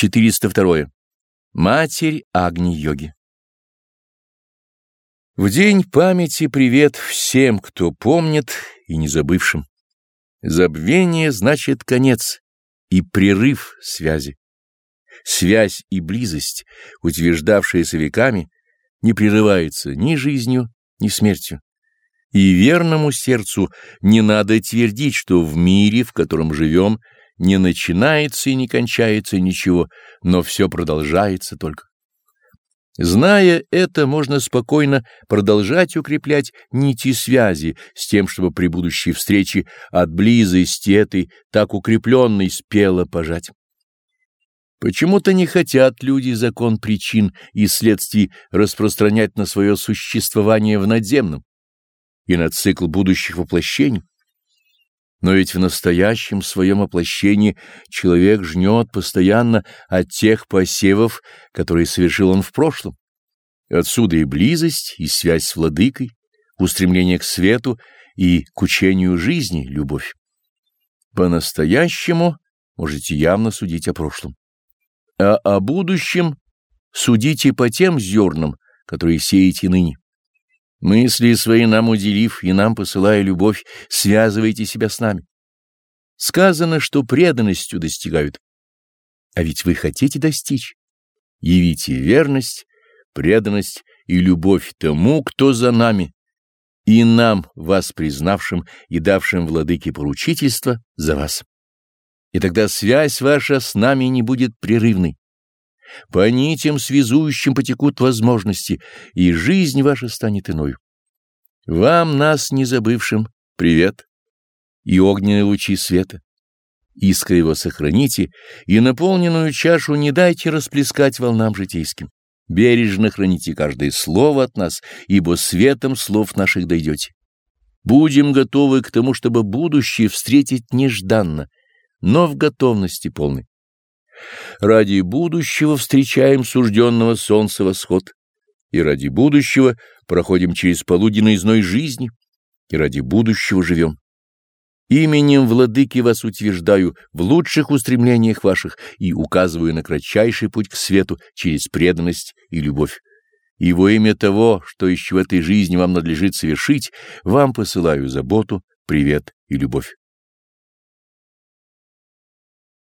402. Матерь Агни-йоги В день памяти привет всем, кто помнит и не забывшим. Забвение значит конец и прерыв связи. Связь и близость, утверждавшиеся веками, не прерывается ни жизнью, ни смертью. И верному сердцу не надо твердить, что в мире, в котором живем, не начинается и не кончается ничего, но все продолжается только. Зная это, можно спокойно продолжать укреплять нити связи с тем, чтобы при будущей встрече от близости этой так укрепленной спело пожать. Почему-то не хотят люди закон причин и следствий распространять на свое существование в надземном и на цикл будущих воплощений. Но ведь в настоящем своем воплощении человек жнет постоянно от тех посевов, которые совершил он в прошлом. Отсюда и близость, и связь с владыкой, устремление к свету и к учению жизни, любовь. По-настоящему можете явно судить о прошлом. А о будущем судите по тем зернам, которые сеете ныне. Мысли свои нам уделив и нам посылая любовь, связывайте себя с нами. Сказано, что преданностью достигают. А ведь вы хотите достичь. Явите верность, преданность и любовь тому, кто за нами, и нам, вас признавшим и давшим владыке поручительство, за вас. И тогда связь ваша с нами не будет прерывной. По нитям связующим потекут возможности, и жизнь ваша станет иной. Вам, нас не забывшим, привет и огненные лучи света. Искра его сохраните, и наполненную чашу не дайте расплескать волнам житейским. Бережно храните каждое слово от нас, ибо светом слов наших дойдете. Будем готовы к тому, чтобы будущее встретить нежданно, но в готовности полной. Ради будущего встречаем сужденного солнца восход, и ради будущего проходим через полуденный зной жизни, и ради будущего живем. Именем Владыки вас утверждаю в лучших устремлениях ваших и указываю на кратчайший путь к свету через преданность и любовь. И во имя того, что еще в этой жизни вам надлежит совершить, вам посылаю заботу, привет и любовь.